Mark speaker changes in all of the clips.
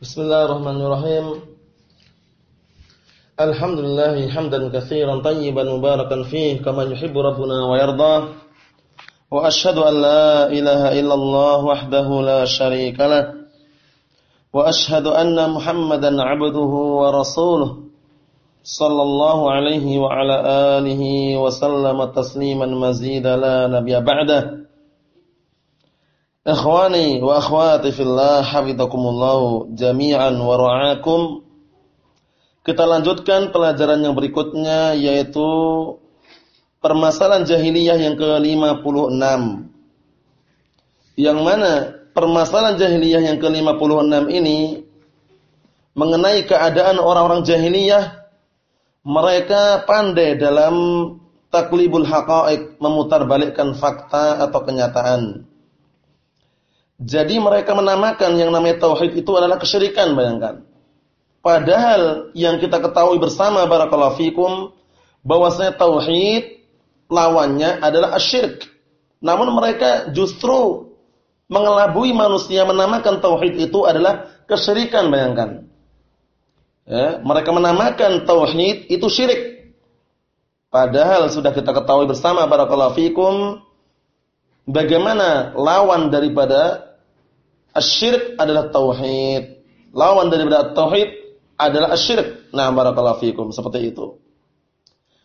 Speaker 1: Bismillahirrahmanirrahim. Alhamdulillah hamdan katsiran tayyiban mubarakan fih kama yuhibbu rabbuna wa yarda. Wa asyhadu an la ilaha illallah wahdahu la syarika lah. Wa asyhadu anna Muhammadan 'abduhu wa rasuluh. Sallallahu alaihi wa ala alihi wa sallama tasliman mazida la nabiyya ba'dahu. Ikhwani wa akhwati fillah hafizakumullah jami'an wa ra'akum. Kita lanjutkan pelajaran yang berikutnya yaitu permasalahan jahiliyah yang ke-56. Yang mana permasalahan jahiliyah yang ke-56 ini mengenai keadaan orang-orang jahiliyah mereka pandai dalam taklibul haqa'iq, memutarbalikkan fakta atau kenyataan. Jadi mereka menamakan yang namanya tauhid itu adalah kesyirikan, bayangkan. Padahal yang kita ketahui bersama barakallahu fikum bahwasanya tauhid lawannya adalah asyirik. Namun mereka justru mengelabui manusia menamakan tauhid itu adalah kesyirikan, bayangkan. Ya, mereka menamakan tauhid itu syirik. Padahal sudah kita ketahui bersama barakallahu fikum bagaimana lawan daripada Asyirik adalah tauhid. Lawan daripada tauhid adalah asyirik. Nah, barakallahu fikum seperti itu.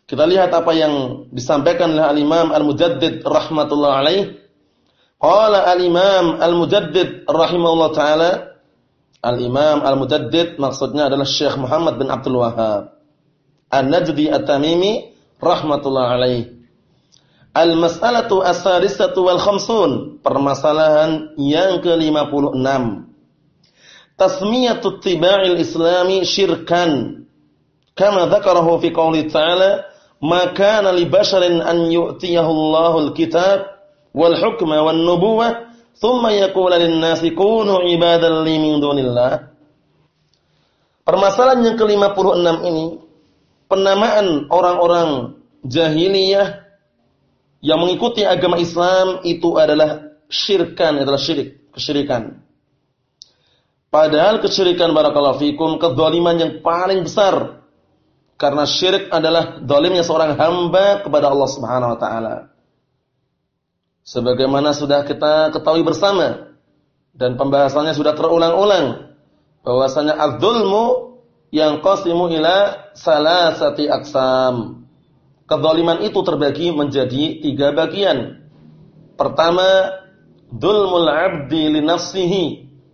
Speaker 1: Kita lihat apa yang disampaikan oleh Al-Imam Al-Mujaddid rahmatullah alaih. Qala Al-Imam Al-Mujaddid rahimahullah taala Al-Imam Al-Mujaddid maksudnya adalah Syekh Muhammad bin Abdul Wahhab An-Najdi At-Tamimi rahmatullah alaih. Al-mas'alatu as-sadisatu wal khamsun. Permasalahan yang ke-56. Tasmiyatu tiba'il islami syirkan. Kama dzakarahu fi qouli ta'ala, "Ma kana li basharin an yu'tiyahu Allahu al-kitab wal hukma wan nubuwah, thumma yaqulu lin-nasi kunu ibadan li min dunillah." Permasalahan yang ke-56 ini penamaan orang-orang jahiliyah yang mengikuti agama Islam itu adalah syirkan, adalah syirik, kesyirikan. Padahal kesyirikan barakallahu fikum kedzaliman yang paling besar. Karena syirik adalah zalimnya seorang hamba kepada Allah Subhanahu wa taala. Sebagaimana sudah kita ketahui bersama dan pembahasannya sudah terulang-ulang bahwasanya az-zulmu yang qasimu ila salasati aqsam. Kezaliman itu terbagi menjadi tiga bagian. Pertama, dulmul abdi li nafsihi.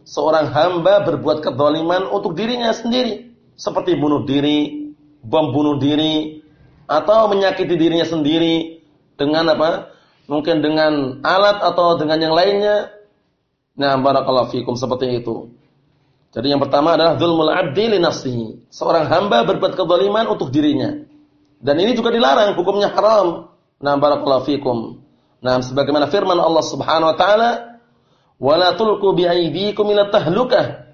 Speaker 1: Seorang hamba berbuat kezaliman untuk dirinya sendiri. Seperti bunuh diri, bom bunuh diri, atau menyakiti dirinya sendiri dengan apa? Mungkin dengan alat atau dengan yang lainnya. Nah, barakallahu fikum seperti itu. Jadi yang pertama adalah dulmul abdi li nafsihi. Seorang hamba berbuat kezaliman untuk dirinya. Dan ini juga dilarang, hukumnya haram. Nah, barakallahu fikum. Nah, sebagaimana firman Allah Subhanahu wa taala, "Wala tulqu biaydikum ila tahlukah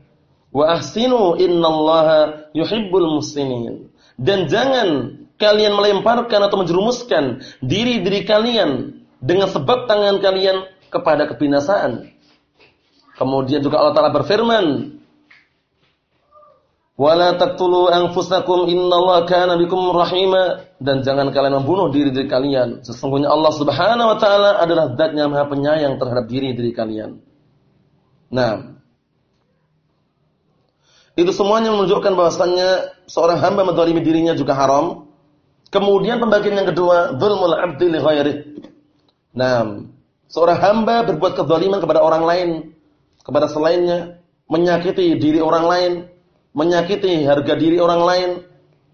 Speaker 1: wa ahsinu innallaha yuhibbul muhsinin." Dan jangan kalian melemparkan atau menjerumuskan diri-diri kalian dengan sebab tangan kalian kepada kebinasaan. Kemudian juga Allah Taala berfirman, Wala taqtulu anfusakum innallaha kana bikum rahima dan jangan kalian membunuh diri diri kalian. Sesungguhnya Allah Subhanahu wa taala adalah zat yang Maha Penyayang terhadap diri diri kalian. Nah, itu semuanya menunjukkan bahwasannya seorang hamba menzalimi dirinya juga haram. Kemudian pembagian yang kedua, dzulmul 'abdi li ghairihi. Nah, seorang hamba berbuat kezaliman kepada orang lain, kepada selainnya, menyakiti diri orang lain, menyakiti harga diri orang lain.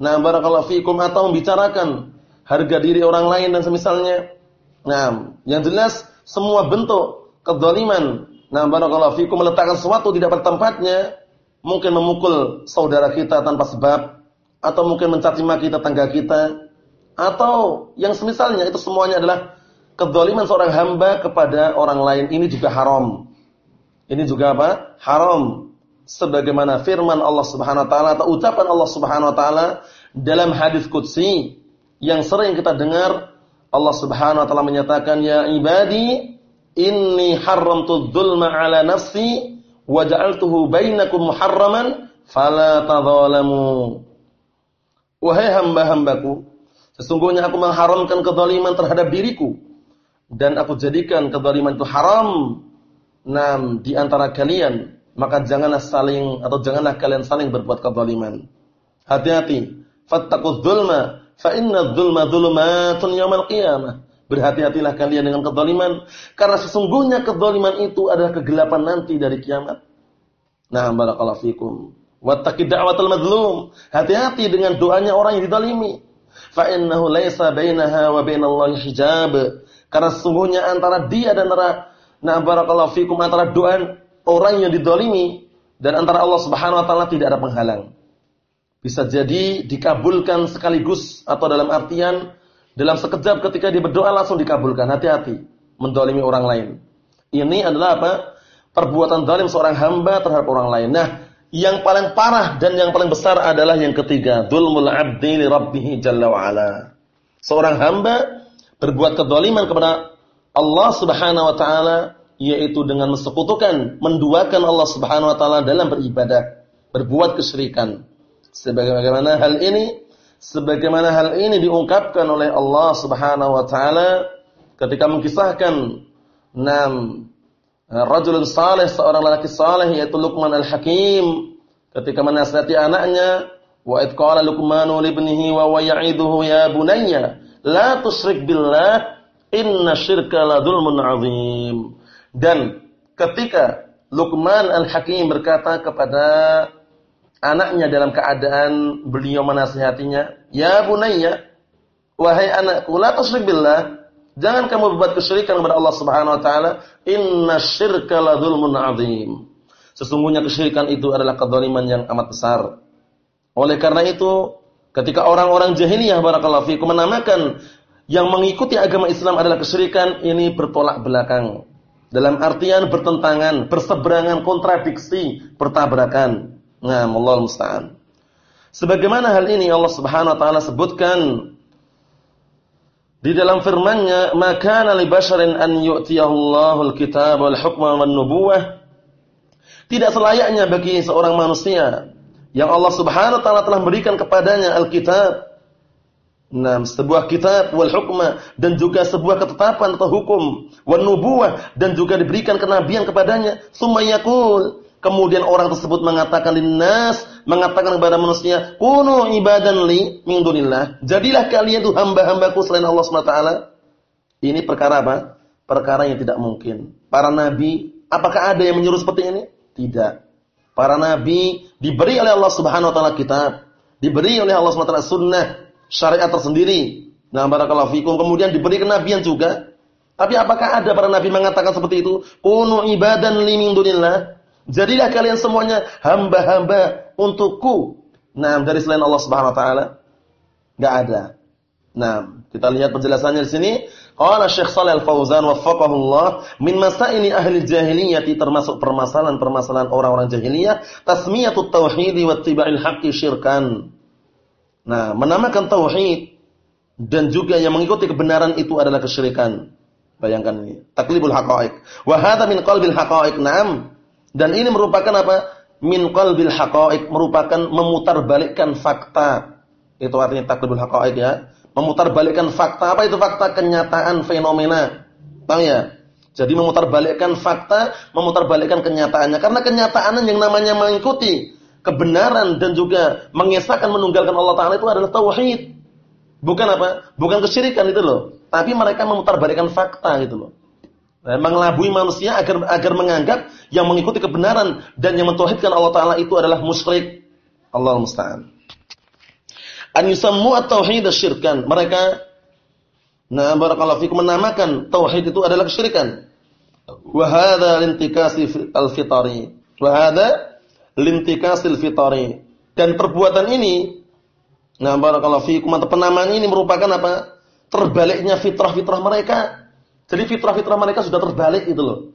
Speaker 1: Nah, barakallahu fikum atau membicarakan harga diri orang lain dan semisalnya. Nah, yang jelas semua bentuk kezaliman. Nah, barakallahu fikum meletakkan sesuatu tidak pada tempatnya, mungkin memukul saudara kita tanpa sebab atau mungkin mencaci maki tetangga kita atau yang semisalnya itu semuanya adalah kezaliman seorang hamba kepada orang lain ini juga haram. Ini juga apa? Haram sebagaimana firman Allah Subhanahu wa taala atau ucapan Allah Subhanahu wa taala dalam hadis qudsi yang sering kita dengar Allah Subhanahu wa taala menyatakan ya ibadi inni haramtu dzulma ala nafsi wa ja'altuhu bainakum muharraman fala tadzalamu. Wahai hamba-hambaku, sesungguhnya aku mengharamkan kezaliman terhadap diriku dan aku jadikan kezaliman itu haram nam di antara kalian, maka janganlah saling atau janganlah kalian saling berbuat kezaliman. Hati-hati, fattaqudz dzulma fa inna dzulma dzulumatun yaumil qiyamah. Berhati-hatilah kalian dengan kezaliman karena sesungguhnya kezaliman itu adalah kegelapan nanti dari kiamat. Nah, barakallahu fikum. Wattaqid da'watal madlum. Hati-hati dengan doanya orang yang dizalimi. Fa innahu laisa bainaha wa bainallahi hijab. Karena sesungguhnya antara dia dan antara nah barakallahu fikum antara doa orang yang dizalimi dan antara Allah Subhanahu wa taala tidak ada penghalang. Bisa jadi dikabulkan sekaligus atau dalam artian dalam sekejap ketika dia berdoa langsung dikabulkan. Hati-hati mendolimi orang lain. Ini adalah apa? Perbuatan zalim seorang hamba terhadap orang lain. Nah, yang paling parah dan yang paling besar adalah yang ketiga, dzulmul 'abdi li rabbih jalla wa ala. Seorang hamba berbuat kezaliman kepada Allah Subhanahu wa taala yaitu dengan mensekutukan, menduakan Allah Subhanahu wa taala dalam beribadah, berbuat kesyirikan. Sebagaimana hal ini sebagaimana hal ini diungkapkan oleh Allah Subhanahu wa taala ketika mengkisahkan enam rajulun saleh, seorang lelaki saleh yaitu Luqman Al-Hakim ketika menasihati anaknya wa id qala Luqmanu li ibnihi wa wa ya'iduhu ya bunayya la tusyrik billah inna syirka la dzulmun 'adzim dan ketika Luqman Al-Hakim berkata kepada anaknya dalam keadaan beliau menasihatinya ya bunayya wahai anakku la tusyrik billah Jangan kamu berbuat kesyirikan kepada Allah Subhanahu wa taala. Inna syirka la dzulmun adzim. Sesungguhnya kesyirikan itu adalah kezaliman yang amat besar. Oleh karena itu, ketika orang-orang jahiliyah barakallahu fikum menamakan yang mengikuti agama Islam adalah kesyirikan, ini bertolak belakang. Dalam artian bertentangan, berseberangan, kontradiksi, bertabrakan. Nah, Allah musta'an. Sebagaimana hal ini Allah Subhanahu wa taala sebutkan di dalam firman-Nya, "Maka li basharin an yu'tiyahu Allahul kitab wal hukma wan nubuwah." Tidak selayaknya bagi seorang manusia yang Allah Subhanahu wa taala telah berikan kepadanya Alkitab, Nah, sebuah kitab wal hukma dan juga sebuah ketetapan atau hukum wan nubuwah dan juga diberikan kenabian kepadanya. Summa Kemudian orang tersebut mengatakan linnas, mengatakan kepada manusia, "Kunu ibadan li min dunillah." Jadilah kalian itu hamba-hambaku selain Allah SWT. Ini perkara apa? Perkara yang tidak mungkin. Para nabi, apakah ada yang menyuruh seperti ini? Tidak. Para nabi diberi oleh Allah Subhanahu wa taala kitab, diberi oleh Allah Subhanahu wa taala sunnah, syariat tersendiri. Nah, barakallahu fikum. Kemudian diberi kenabian juga. Tapi apakah ada para nabi mengatakan seperti itu? Kunu ibadan li min dunillah. Jadilah kalian semuanya hamba-hamba untukku. Nah, dari selain Allah Subhanahu wa taala enggak ada. Nah, kita lihat penjelasannya di sini. Qala Syekh Shalih Al-Fauzan waffaqahu Allah min masaili ahli jahiliyah termasuk permasalahan-permasalahan orang-orang jahiliyah tasmiyatut tauhid wa ittiba'il haqqi syirkan. Nah, menamakan tauhid dan juga yang mengikuti kebenaran itu adalah kesyirikan. Bayangkan ini, taklibul haqa'iq. Wa hadha min qalbil haqa'iq. Naam. Dan ini merupakan apa? Min qalbil haqa'iq, merupakan memutarbalikkan fakta. Itu artinya taklibul haqa'iq ya. Memutarbalikkan fakta. Apa itu fakta? Kenyataan fenomena. Tahu ya? Jadi memutarbalikkan fakta, memutarbalikkan kenyataannya. Karena kenyataan yang namanya mengikuti kebenaran dan juga mengesahkan menunggalkan Allah Taala itu adalah tauhid. Bukan apa? Bukan kesyirikan itu loh. Tapi mereka memutarbalikkan fakta gitu loh. Nah, mengelabui manusia agar agar menganggap yang mengikuti kebenaran dan yang mentauhidkan Allah taala itu adalah musyrik. Allah musta'an. An yusammu at-tauhid syirkan. Mereka nah barakallahu fikum menamakan tauhid itu adalah kesyirikan. Wa hadza lintikasi al-fitari. Wa hadza lintikasi al-fitari. Dan perbuatan ini nah barakallahu fikum penamaan ini merupakan apa? Terbaliknya fitrah-fitrah mereka jadi fitrah-fitrah mereka sudah terbalik itu loh.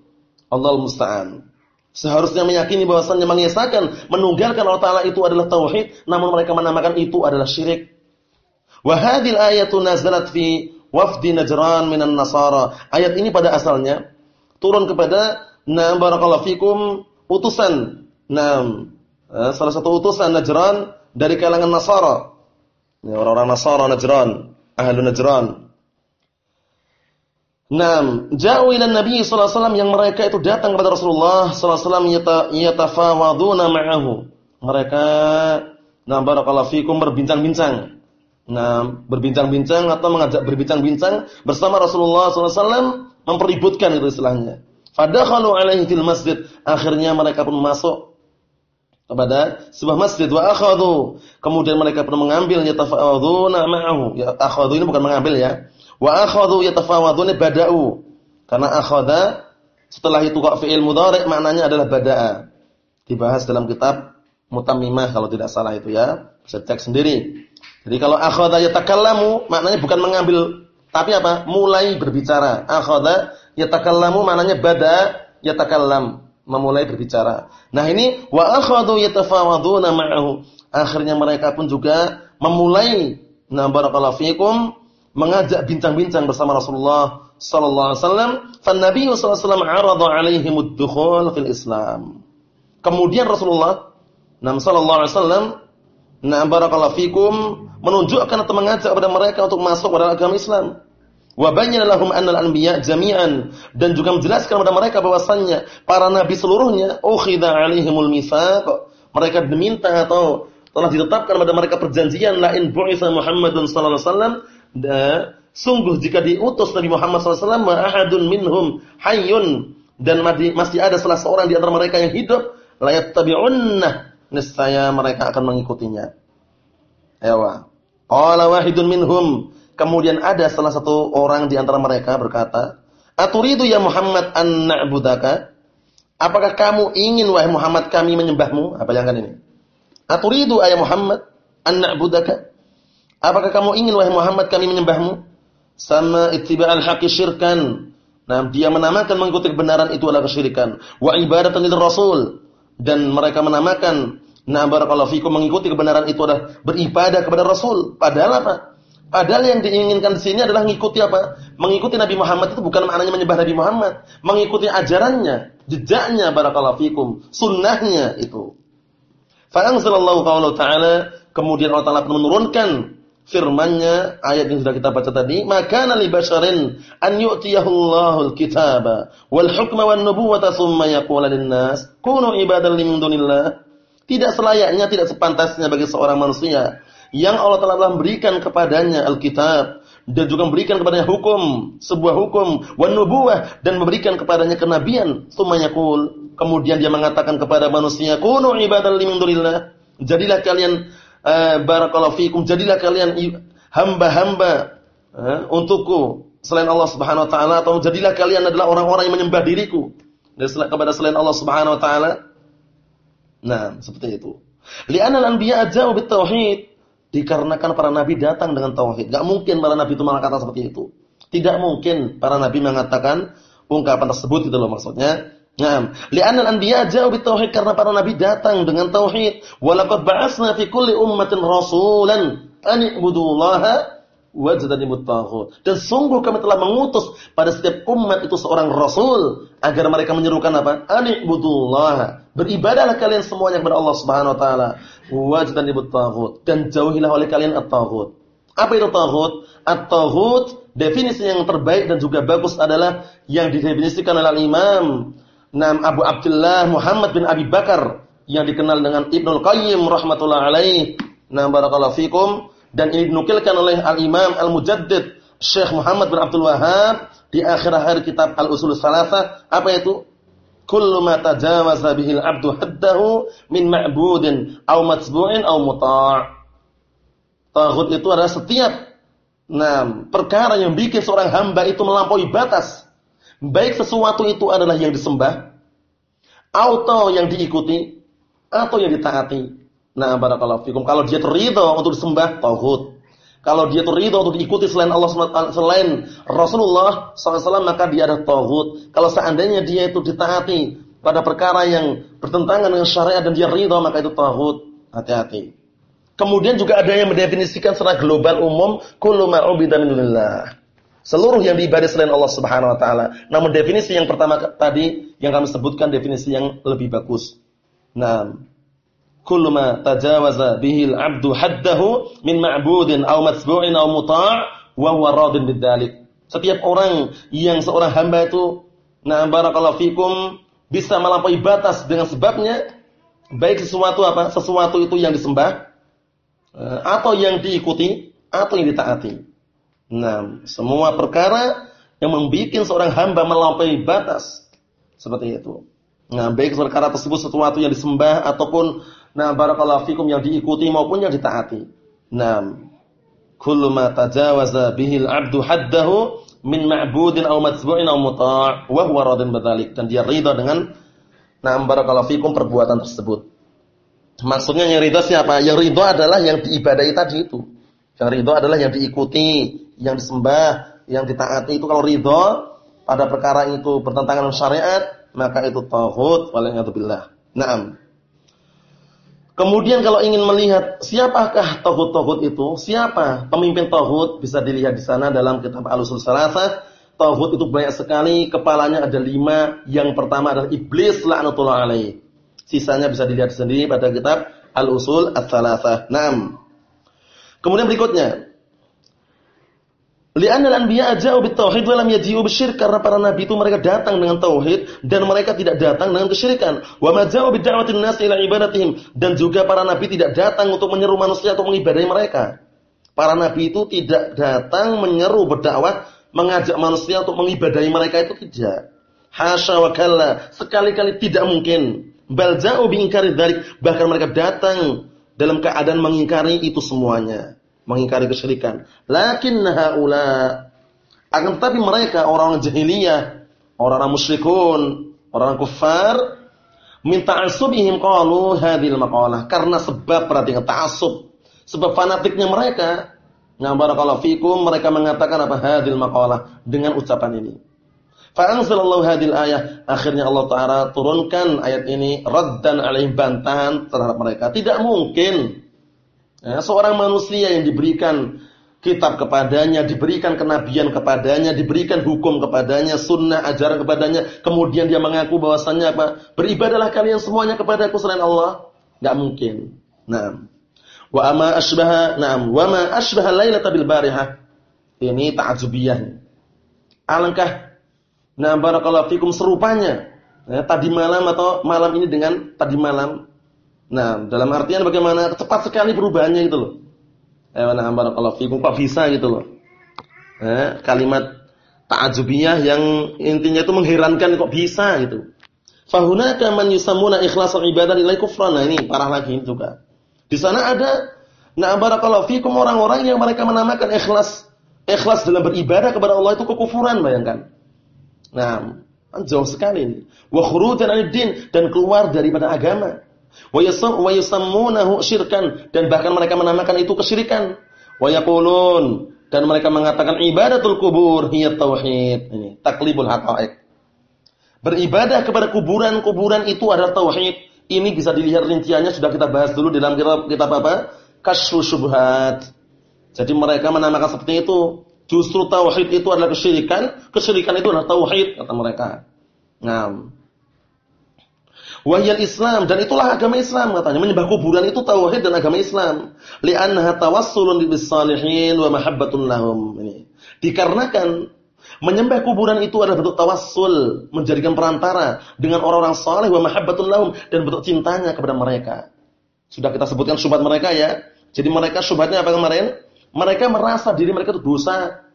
Speaker 1: Allah musta'an. Seharusnya meyakini bahwasannya mengesahkan, menunggalkan Allah Ta'ala itu adalah tauhid, namun mereka menamakan itu adalah syirik. Wa hadhil ayatu nazalat fi wafdi Najran minan Nasara. Ayat ini pada asalnya turun kepada na barakallahu fikum utusan. Nah, salah satu utusan Najran dari kalangan Nasara. orang-orang Nasara Najran, ahlu Najran. Naam, jauh ila Nabi sallallahu alaihi wasallam yang mereka itu datang kepada Rasulullah sallallahu alaihi wasallam yatafawaduna ma'ahu. Mereka nah barakallahu fikum berbincang-bincang. Nah, berbincang-bincang atau mengajak berbincang-bincang bersama Rasulullah sallallahu alaihi wasallam mempeributkan itu istilahnya. Fadakhalu alaihi fil masjid. Akhirnya mereka pun masuk kepada sebuah masjid wa akhadhu. Kemudian mereka pun mengambil yatafawaduna ma'ahu. Ya akhadhu ini bukan mengambil ya Wa akhadhu yatafawadun bada'u. Karena akhadha setelah itu kok fi'il mudhari' maknanya adalah bada'a. Dibahas dalam kitab Mutammimah kalau tidak salah itu ya. Bisa cek sendiri. Jadi kalau akhadha yatakallamu maknanya bukan mengambil tapi apa? Mulai berbicara. Akhadha yatakallamu maknanya bada yatakallam, memulai berbicara. Nah, ini wa akhadhu yatafawaduna ma'ahu. Akhirnya mereka pun juga memulai na barakallahu fikum mengajak bincang-bincang bersama Rasulullah sallallahu alaihi wasallam, fan Nabi sallallahu alaihi wasallam 'arada 'alaihim ad-dukhul fil Islam. Kemudian Rasulullah nam sallallahu alaihi wasallam na barakallahu fikum menunjukkan atau mengajak kepada mereka untuk masuk kepada agama Islam. Wa bayyana lahum anna al-anbiya jami'an dan juga menjelaskan kepada mereka bahwasannya para nabi seluruhnya ukhidha 'alaihimul mitsaq. Mereka diminta atau telah ditetapkan pada mereka perjanjian la in bu'itsa Muhammadun sallallahu alaihi wasallam sungguh jika diutus Nabi Muhammad SAW ahadun minhum hayyun dan masih ada salah seorang di antara mereka yang hidup layat tabi'unnah niscaya mereka akan mengikutinya. Ewa. Qala wahidun minhum kemudian ada salah satu orang di antara mereka berkata, "Aturidu ya Muhammad an na'budaka?" Apakah kamu ingin wahai Muhammad kami menyembahmu? Apa yang ini? Aturidu ya Muhammad an na'budaka? Apakah kamu ingin wahai Muhammad kami menyembahmu? Sama ittiba'al haqqi syirkan. Nah, dia menamakan mengikuti kebenaran itu adalah kesyirikan. Wa ibadatan lil rasul dan mereka menamakan nah barakallahu fikum mengikuti kebenaran itu adalah beribadah kepada Rasul. Padahal apa? Padahal yang diinginkan di sini adalah mengikuti apa? Mengikuti Nabi Muhammad itu bukan maknanya menyembah Nabi Muhammad, mengikuti ajarannya, jejaknya barakallahu fikum, sunnahnya itu. Fa anzalallahu ta'ala, kemudian Allah Ta'ala menurunkan firmannya ayat yang sudah kita baca tadi maka li basharin an yu'tiyahu kitaba wal hukma wan nubuwata thumma yaqulu lin-nas kunu ibadan min tidak selayaknya tidak sepantasnya bagi seorang manusia yang Allah telah memberikan kepadanya Alkitab dan juga memberikan kepadanya hukum sebuah hukum wan nubuwah dan memberikan kepadanya kenabian thumma yaqul kemudian dia mengatakan kepada manusia kunu ibadan min dunillah jadilah kalian eh, barakallahu fikum jadilah kalian hamba-hamba eh, untukku selain Allah Subhanahu wa taala atau jadilah kalian adalah orang-orang yang menyembah diriku kepada selain Allah Subhanahu wa taala. Nah, seperti itu. Li'anal anbiya jauh tauhid dikarenakan para nabi datang dengan tauhid. Enggak mungkin para nabi itu mengatakan seperti itu. Tidak mungkin para nabi mengatakan ungkapan tersebut itu loh maksudnya. Naam, li'anna al-anbiya ja'u bitauhid karena para nabi datang dengan tauhid. Walaqad ba'atsna fi kulli ummatin rasulan an ibudullaha wajtanibut taghut. Dan sungguh kami telah mengutus pada setiap umat itu seorang rasul agar mereka menyerukan apa? An ibudullaha. Beribadahlah kalian semuanya kepada Allah Subhanahu wa taala. Wajtanibut dan jauhilah oleh kalian at-taghut. Apa itu taghut? At-taghut definisi yang terbaik dan juga bagus adalah yang didefinisikan oleh Imam Nam Abu Abdullah Muhammad bin Abi Bakar yang dikenal dengan Ibnul Qayyim rahmatullah alaih. Nam barakallahu fikum dan ini dinukilkan oleh Al-Imam Al-Mujaddid Syekh Muhammad bin Abdul Wahab di akhir-akhir kitab Al-Usul Salasah apa itu? Kullu ma tajawaza bihi al-'abdu haddahu min ma'budin aw matbu'in aw muta'. Taghut itu adalah setiap nah, perkara yang bikin seorang hamba itu melampaui batas Baik sesuatu itu adalah yang disembah atau yang diikuti atau yang ditaati. Nah, barakallahu fikum. Kalau dia terido untuk disembah tauhid. Kalau dia terido untuk diikuti selain Allah selain Rasulullah SAW maka dia ada tauhid. Kalau seandainya dia itu ditaati pada perkara yang bertentangan dengan syariat dan dia ridho maka itu tauhid. Hati-hati. Kemudian juga ada yang mendefinisikan secara global umum kullu ma'ubida min Seluruh yang diibadai selain Allah Subhanahu wa taala. Namun definisi yang pertama tadi yang kami sebutkan definisi yang lebih bagus. Nah, kullu ma tajawaza bihi al-'abdu haddahu min ma'budin aw matbu'in aw muta' wa huwa radin bidzalik. Setiap orang yang seorang hamba itu nah barakallahu fikum bisa melampaui batas dengan sebabnya baik sesuatu apa? Sesuatu itu yang disembah eh, atau yang diikuti atau yang ditaati. Nah, semua perkara yang membuat seorang hamba melampaui batas seperti itu. Nah, baik perkara tersebut sesuatu yang disembah ataupun nah barakallahu fikum yang diikuti maupun yang ditaati. Nah, kullu ma tajawaza bihil 'abdu haddahu min ma'budin aw matbu'in aw muta' wa huwa radin bidzalik dan dia ridha dengan nah barakallahu fikum perbuatan tersebut. Maksudnya yang ridha siapa? Yang ridha adalah yang diibadahi tadi itu. Yang ridho adalah yang diikuti, yang disembah, yang ditaati itu kalau ridho pada perkara itu bertentangan syariat, maka itu tauhid billah. Naam. Kemudian kalau ingin melihat siapakah tauhid-tauhid itu, siapa pemimpin tauhid bisa dilihat di sana dalam kitab Al-Usul Salasah. Tauhid itu banyak sekali, kepalanya ada lima. Yang pertama adalah iblis la'natullah alaih. Sisanya bisa dilihat sendiri pada kitab Al-Usul Ats-Salasah. Naam. Kemudian berikutnya, Li'anna al-anbiya ja'u bit-tauhid wa lam yaji'u bisyirk karena para nabi itu mereka datang dengan tauhid dan mereka tidak datang dengan kesyirikan. Wa ma ja'u bid-da'watin nas ila ibadatihim dan juga para nabi tidak datang untuk menyeru manusia untuk mengibadahi mereka. Para nabi itu tidak datang menyeru berdakwah mengajak manusia untuk mengibadahi mereka itu tidak. Hasya wa kalla, sekali-kali tidak mungkin. Bal ja'u bi bahkan mereka datang dalam keadaan mengingkari itu semuanya, mengingkari kesyirikan. Lakin haula akan tetapi mereka orang-orang jahiliyah, orang-orang musyrikun, orang kufar minta asubihim qalu hadhil maqalah karena sebab perhatikan ta'assub, sebab fanatiknya mereka. Nah barakallahu fikum mereka mengatakan apa hadhil maqalah dengan ucapan ini. Fa'anzalallahu hadil ayah. Akhirnya Allah Ta'ala turunkan ayat ini. Raddan alaih bantahan terhadap mereka. Tidak mungkin. Ya, seorang manusia yang diberikan kitab kepadanya, diberikan kenabian kepadanya, diberikan hukum kepadanya, sunnah ajaran kepadanya, kemudian dia mengaku bahwasannya apa? Beribadalah kalian semuanya kepada aku selain Allah. Tidak mungkin. Nah, wa ama asbaha, naam, wa ma asbaha lailata bil barihah. Ini ta'ajubiyah. Alangkah Nah, barakallahu fikum serupanya. Ya, tadi malam atau malam ini dengan tadi malam. Nah, dalam artian bagaimana cepat sekali perubahannya gitu loh. Ya, nah, barakallahu fikum kok bisa gitu loh. Ya, kalimat ta'ajubiyah yang intinya itu mengherankan kok bisa gitu. Fahunaka man yusammuna ikhlasul ibadah nilai kufran. Nah, ini parah lagi juga. Di sana ada nah barakallahu fikum orang-orang yang mereka menamakan ikhlas ikhlas dalam beribadah kepada Allah itu kekufuran, bayangkan. Nah, jauh sekali ini. Wa khurujan dan keluar daripada agama. Wa yusammunahu syirkan dan bahkan mereka menamakan itu kesyirikan. Wa yaqulun dan mereka mengatakan ibadatul kubur hiya tauhid. Ini taklibul haqaiq. Beribadah kepada kuburan-kuburan itu adalah tauhid. Ini bisa dilihat rinciannya sudah kita bahas dulu dalam kitab, kitab apa? Kasyfus Syubhat. Jadi mereka menamakan seperti itu. Justru tauhid itu adalah kesyirikan, kesyirikan itu adalah tauhid kata mereka. Nah. Wahyal Islam dan itulah agama Islam katanya. Menyembah kuburan itu tauhid dan agama Islam. Li'annaha tawassulun bis salihin wa mahabbatun lahum. Ini. Dikarenakan menyembah kuburan itu adalah bentuk tawassul, menjadikan perantara dengan orang-orang saleh wa mahabbatun lahum dan bentuk cintanya kepada mereka. Sudah kita sebutkan syubhat mereka ya. Jadi mereka syubhatnya apa kemarin? Mereka merasa diri mereka itu dosa.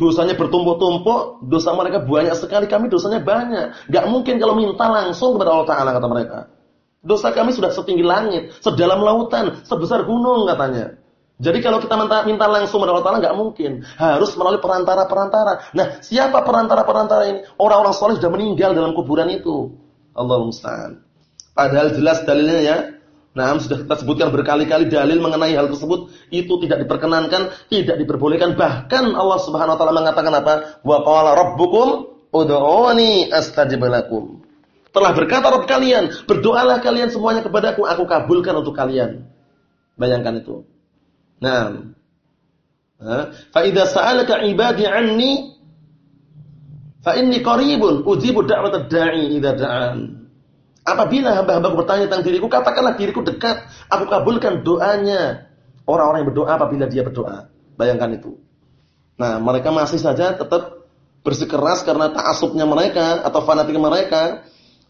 Speaker 1: Dosanya bertumpuk-tumpuk, dosa mereka banyak sekali, kami dosanya banyak. Gak mungkin kalau minta langsung kepada Allah Ta'ala, kata mereka. Dosa kami sudah setinggi langit, sedalam lautan, sebesar gunung katanya. Jadi kalau kita minta, minta langsung kepada Allah Ta'ala gak mungkin. Harus melalui perantara-perantara. Nah, siapa perantara-perantara ini? Orang-orang soleh sudah meninggal dalam kuburan itu. Allah Musta'an. Padahal jelas dalilnya ya, Nah, sudah kita sebutkan berkali-kali dalil mengenai hal tersebut itu tidak diperkenankan, tidak diperbolehkan. Bahkan Allah Subhanahu wa taala mengatakan apa? Wa qala rabbukum ud'uni astajib lakum. Telah berkata Rabb kalian, berdoalah kalian semuanya kepadaku, aku kabulkan untuk kalian. Bayangkan itu. Nah, Fa idza sa'alaka 'ibadi 'anni fa inni qaribun ujibu da'watad da'i idza da'an. Apabila hamba-hambaku bertanya tentang diriku, katakanlah diriku dekat, aku kabulkan doanya orang-orang yang berdoa apabila dia berdoa. Bayangkan itu. Nah, mereka masih saja tetap bersikeras karena ta'assubnya mereka atau fanatiknya mereka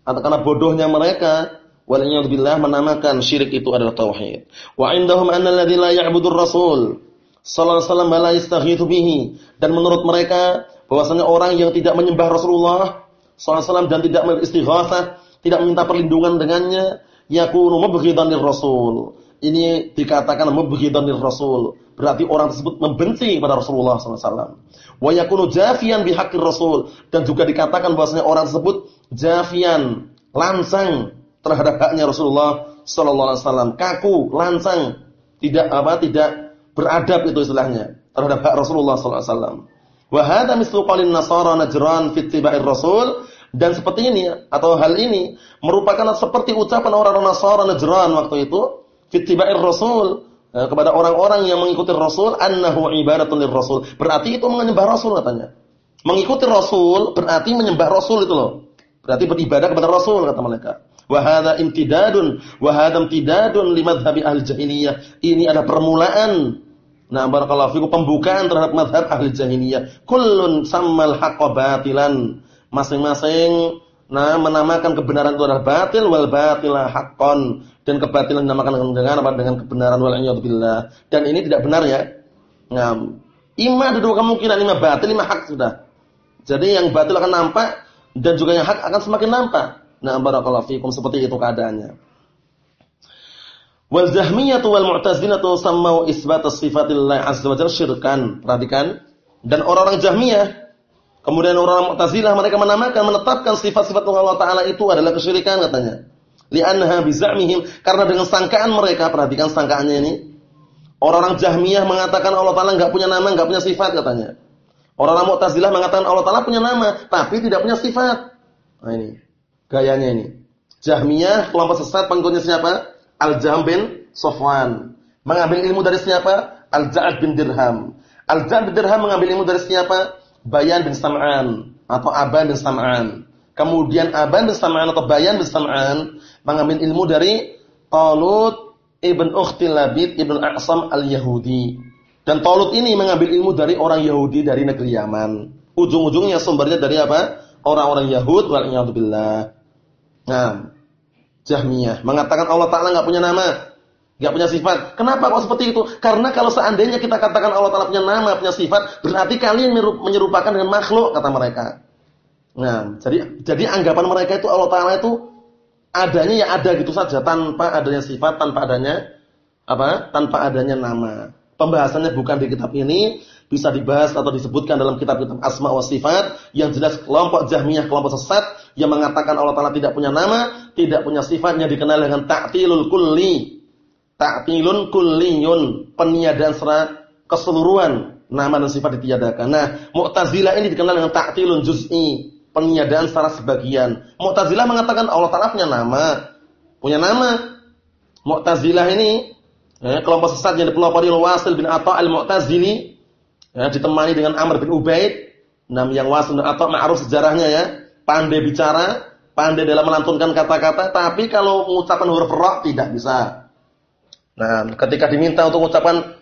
Speaker 1: atau karena bodohnya mereka waliyadzubillah menamakan syirik itu adalah tauhid. Wa indahum anna alladzi la ya'budur rasul sallallahu alaihi wasallam la bihi dan menurut mereka bahwasanya orang yang tidak menyembah Rasulullah sallallahu alaihi wasallam dan tidak beristighatsah, tidak minta perlindungan dengannya, yakunu mubghidan rasul. Ini dikatakan mubghidan rasul. Berarti orang tersebut membenci kepada Rasulullah wasallam. Wa jafian bihaqqir rasul dan juga dikatakan bahwasanya orang tersebut jafian, langsang terhadap haknya Rasulullah sallallahu alaihi wasallam, kaku, lancang, tidak apa tidak beradab itu istilahnya terhadap hak Rasulullah sallallahu alaihi wasallam. Wa hadha mislu nasara najran fi ittiba'ir rasul dan seperti ini atau hal ini merupakan seperti ucapan orang-orang Nasara Najran waktu itu fi ittiba'ir rasul eh, kepada orang-orang yang mengikuti Rasul annahu ibadatun rasul Berarti itu menyembah Rasul katanya. Mengikuti Rasul berarti menyembah Rasul itu loh. Berarti beribadah kepada Rasul kata mereka. Wa hadza imtidadun wa hadza imtidadun li madhhabi ahli jahiliyah. Ini ada permulaan Nah, barakallahu fikum pembukaan terhadap madhab ahli jahiliyah. Kullun sammal haqqa batilan. Masing-masing nah menamakan kebenaran itu adalah batil wal batila haqqan dan kebatilan dinamakan dengan apa? Dengan kebenaran wal billah. Dan ini tidak benar ya. Nah, ima ada dua kemungkinan, ima batil, ima hak sudah. Jadi yang batil akan nampak dan juga yang hak akan semakin nampak. Nah, barakallahu fikum seperti itu keadaannya. Wal Jahmiyah wal Mu'tazilah sammau isbat sifatillah azza wa jalla syirkan. Perhatikan. Dan orang-orang Jahmiyah kemudian orang-orang Mu'tazilah mereka menamakan menetapkan sifat-sifat Allah taala itu adalah kesyirikan katanya. Li'annaha bizamihim karena dengan sangkaan mereka, perhatikan sangkaannya ini. Orang-orang Jahmiyah mengatakan Allah taala enggak punya nama, enggak punya sifat katanya. Orang-orang Mu'tazilah mengatakan Allah taala punya nama tapi tidak punya sifat. Nah ini. Gayanya ini. Jahmiyah kelompok sesat pengikutnya siapa? Al-Jahm bin Sofwan. Mengambil ilmu dari siapa? Al-Ja'ad bin Dirham. Al-Ja'ad bin Dirham mengambil ilmu dari siapa? Bayan bin Sam'an atau Aban bin Sam'an. Kemudian Aban bin Sam'an atau Bayan bin Sam'an mengambil ilmu dari Talut ibn Ukhti Labid ibn A'sam al-Yahudi. Dan Talut ini mengambil ilmu dari orang Yahudi dari negeri Yaman. Ujung-ujungnya sumbernya dari apa? Orang-orang Yahud billah. Nah, Jahmiyah mengatakan Allah Taala nggak punya nama, nggak punya sifat. Kenapa kok seperti itu? Karena kalau seandainya kita katakan Allah Taala punya nama, punya sifat, berarti kalian menyerupakan dengan makhluk kata mereka. Nah, jadi jadi anggapan mereka itu Allah Taala itu adanya ya ada gitu saja tanpa adanya sifat, tanpa adanya apa? Tanpa adanya nama. Pembahasannya bukan di kitab ini, bisa dibahas atau disebutkan dalam kitab-kitab asma wa sifat yang jelas kelompok Jahmiyah kelompok sesat yang mengatakan Allah taala tidak punya nama, tidak punya sifatnya dikenal dengan ta'tilul kulli. Ta'tilun kulliyun, peniadaan secara keseluruhan nama dan sifat ditiadakan. Nah, Mu'tazilah ini dikenal dengan ta'tilun juz'i, peniadaan secara sebagian. Mu'tazilah mengatakan Allah taala punya nama, punya nama. Mu'tazilah ini eh, kelompok sesat yang dipelopori Wasil bin Atha al-Mu'tazili ya, ditemani dengan Amr bin Ubaid, nam yang wasil atau ma'ruf sejarahnya ya, pandai bicara, pandai dalam melantunkan kata-kata, tapi kalau mengucapkan huruf ra tidak bisa. Nah, ketika diminta untuk mengucapkan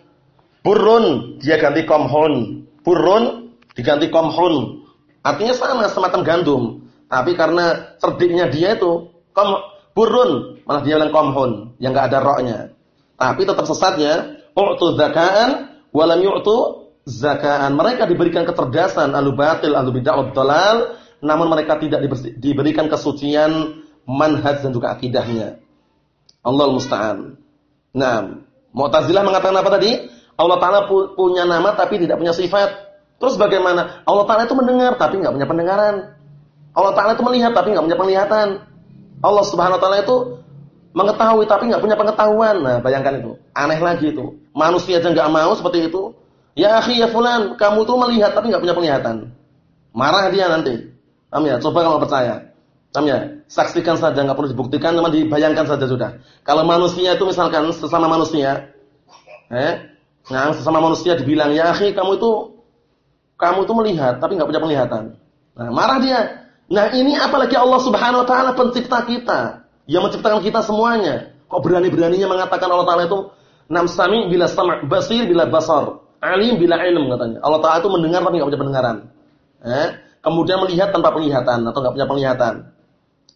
Speaker 1: burun, dia ganti komhun. Burun diganti komhun. Artinya sama semacam gandum, tapi karena cerdiknya dia itu kom burun, malah dia bilang komhun yang enggak ada roknya. Tapi tetap sesatnya, u'tu zakaan walam yu'tu zakaan. Mereka diberikan kecerdasan, alu batil, alu dalal, namun mereka tidak diberikan kesucian manhaj dan juga akidahnya. Allah musta'an. Nah, Mu'tazilah mengatakan apa tadi? Allah Ta'ala punya nama tapi tidak punya sifat. Terus bagaimana? Allah Ta'ala itu mendengar tapi nggak punya pendengaran. Allah Ta'ala itu melihat tapi nggak punya penglihatan. Allah Subhanahu Wa Ta'ala itu mengetahui tapi nggak punya pengetahuan. Nah, bayangkan itu. Aneh lagi itu. Manusia aja nggak mau seperti itu. Ya akhi ya fulan, kamu tuh melihat tapi nggak punya penglihatan. Marah dia nanti. Paham ya? Coba kalau percaya. Paham ya? Saksikan saja nggak perlu dibuktikan, cuma dibayangkan saja sudah. Kalau manusia itu misalkan sesama manusia, eh, Nah, sesama manusia dibilang, "Ya akhi, kamu itu kamu itu melihat tapi nggak punya penglihatan." Nah, marah dia. Nah, ini apalagi Allah Subhanahu wa taala pencipta kita, yang menciptakan kita semuanya. Kok berani-beraninya mengatakan Allah taala itu nam sami bila sama' basir bila basar, alim bila ilm katanya. Allah taala itu mendengar tapi nggak punya pendengaran. Eh? Kemudian melihat tanpa penglihatan atau nggak punya penglihatan.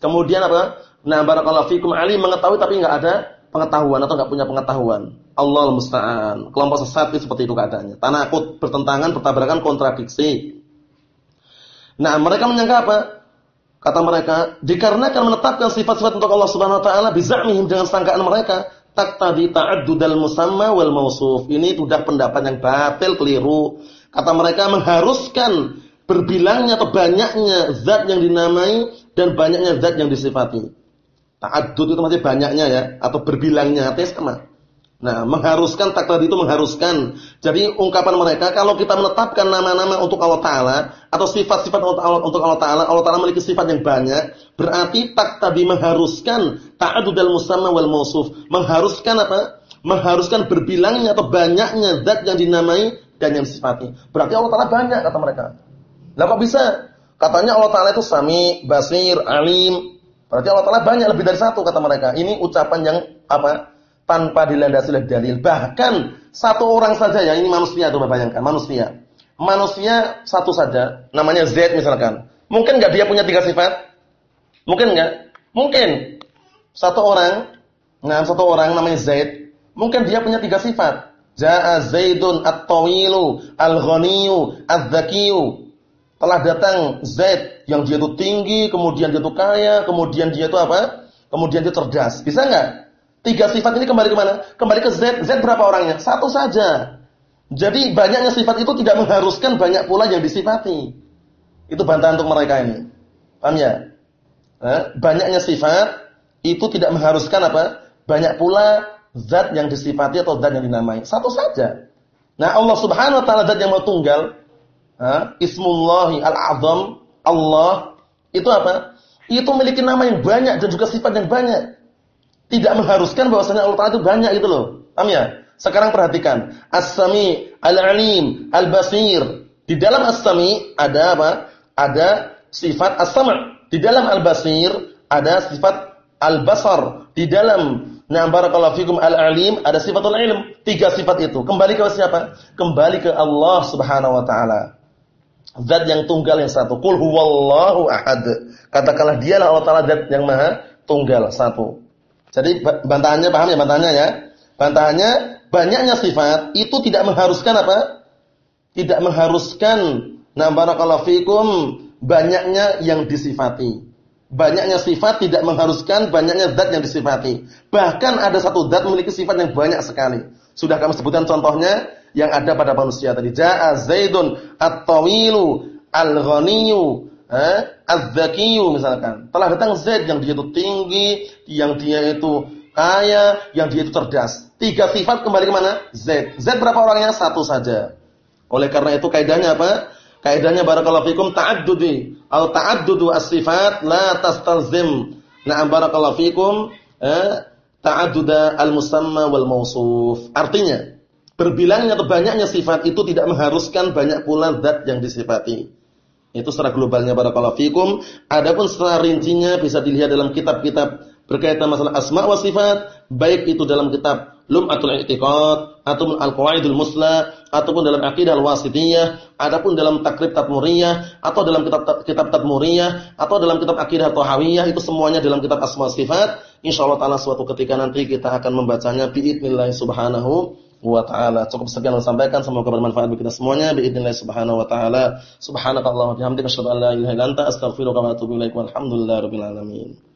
Speaker 1: Kemudian apa? Nah, barakallahu fikum alim mengetahui tapi nggak ada pengetahuan atau nggak punya pengetahuan. Allah musta'an. Kelompok sesat itu seperti itu keadaannya. Tanakut bertentangan, bertabrakan, kontradiksi. Nah, mereka menyangka apa? Kata mereka, dikarenakan menetapkan sifat-sifat untuk Allah Subhanahu wa taala bizamihim dengan sangkaan mereka, tak tadi ta'addudal musamma wal mausuf. Ini sudah pendapat yang batil, keliru. Kata mereka mengharuskan berbilangnya atau banyaknya zat yang dinamai dan banyaknya zat yang disifati. Ta'addud itu masih banyaknya ya atau berbilangnya artinya sama. Nah, mengharuskan tak tadi itu mengharuskan. Jadi ungkapan mereka kalau kita menetapkan nama-nama untuk Allah taala atau sifat-sifat untuk Allah taala, Allah taala memiliki sifat yang banyak, berarti tak tadi mengharuskan ta'addudal musamma wal mausuf. Mengharuskan apa? Mengharuskan berbilangnya atau banyaknya zat yang dinamai dan yang disifati. Berarti Allah taala banyak kata mereka. Lah kok bisa? Katanya Allah taala itu Sami, Basir, Alim, Berarti Allah Taala banyak lebih dari satu kata mereka. Ini ucapan yang apa? Tanpa dilandasi oleh dalil. Bahkan satu orang saja ya ini manusia coba bayangkan manusia. Manusia satu saja, namanya Z misalkan. Mungkin nggak dia punya tiga sifat? Mungkin nggak? Mungkin. Satu orang, nah satu orang namanya Zaid, mungkin dia punya tiga sifat. Ja'a Zaidun at-tawilu, al-ghaniyu, adz-dzakiyu telah datang Zaid yang dia itu tinggi, kemudian dia itu kaya, kemudian dia itu apa? Kemudian dia cerdas. Bisa nggak? Tiga sifat ini kembali ke mana? Kembali ke Z. Z berapa orangnya? Satu saja. Jadi banyaknya sifat itu tidak mengharuskan banyak pula yang disifati. Itu bantahan untuk mereka ini. Paham ya? Banyaknya sifat itu tidak mengharuskan apa? Banyak pula zat yang disifati atau zat yang dinamai. Satu saja. Nah Allah subhanahu wa ta'ala zat yang mau tunggal ha? Ismullahi al-azam, Allah, itu apa? Itu memiliki nama yang banyak dan juga sifat yang banyak. Tidak mengharuskan bahwasanya Allah Ta'ala itu banyak itu loh. Paham ya? Sekarang perhatikan. As-Sami, Al-Alim, Al-Basir. Di dalam As-Sami ada apa? Ada sifat As-Sam'. Di dalam Al-Basir ada sifat Al-Basar. Di dalam Nah, barakallahu fikum al-alim ada sifatul ilm. Tiga sifat itu. Kembali ke siapa? Kembali ke Allah Subhanahu wa taala. Zat yang tunggal yang satu. Qul huwallahu ahad. Katakanlah dialah Allah Taala zat yang maha tunggal satu. Jadi bantahannya paham ya bantahannya ya? Bantahannya banyaknya sifat itu tidak mengharuskan apa? Tidak mengharuskan na barakallahu fikum banyaknya yang disifati. Banyaknya sifat tidak mengharuskan banyaknya zat yang disifati. Bahkan ada satu zat memiliki sifat yang banyak sekali. Sudah kami sebutkan contohnya yang ada pada manusia tadi. Ja'a Zaidun at-tawilu al-ghaniyu eh, az-zakiyu misalkan. Telah datang Zaid yang dia itu tinggi, yang dia itu kaya, yang dia itu cerdas. Tiga sifat kembali ke mana? Zaid. Zaid berapa orangnya? Satu saja. Oleh karena itu kaidahnya apa? Kaidahnya barakallahu fikum ta'addudi atau ta'addudu as-sifat la tastalzim. Na'am barakallahu fikum eh, ta'adduda al-musamma wal mausuf. Artinya, Berbilangnya atau banyaknya sifat itu tidak mengharuskan banyak pula zat yang disifati. Itu secara globalnya barakallahu fikum. Adapun secara rincinya bisa dilihat dalam kitab-kitab berkaitan masalah asma wa sifat, baik itu dalam kitab Lum'atul I'tiqad ataupun Al-Qawaidul Musla ataupun dalam Aqidah Al-Wasithiyah, adapun dalam Takrib Tatmuriyah atau dalam kitab kitab Tatmuriyah atau dalam kitab Aqidah Thahawiyah itu semuanya dalam kitab Asma Sifat. Insyaallah taala suatu ketika nanti kita akan membacanya biidznillah subhanahu wa taala. Cukup sekian yang sampaikan semoga bermanfaat bagi kita semuanya. Biidznillah subhanahu wa taala. Subhanakallahumma wa bihamdika asyhadu an la ilaha illa astaghfiruka wa atubu ilaik. Walhamdulillahirabbil alamin.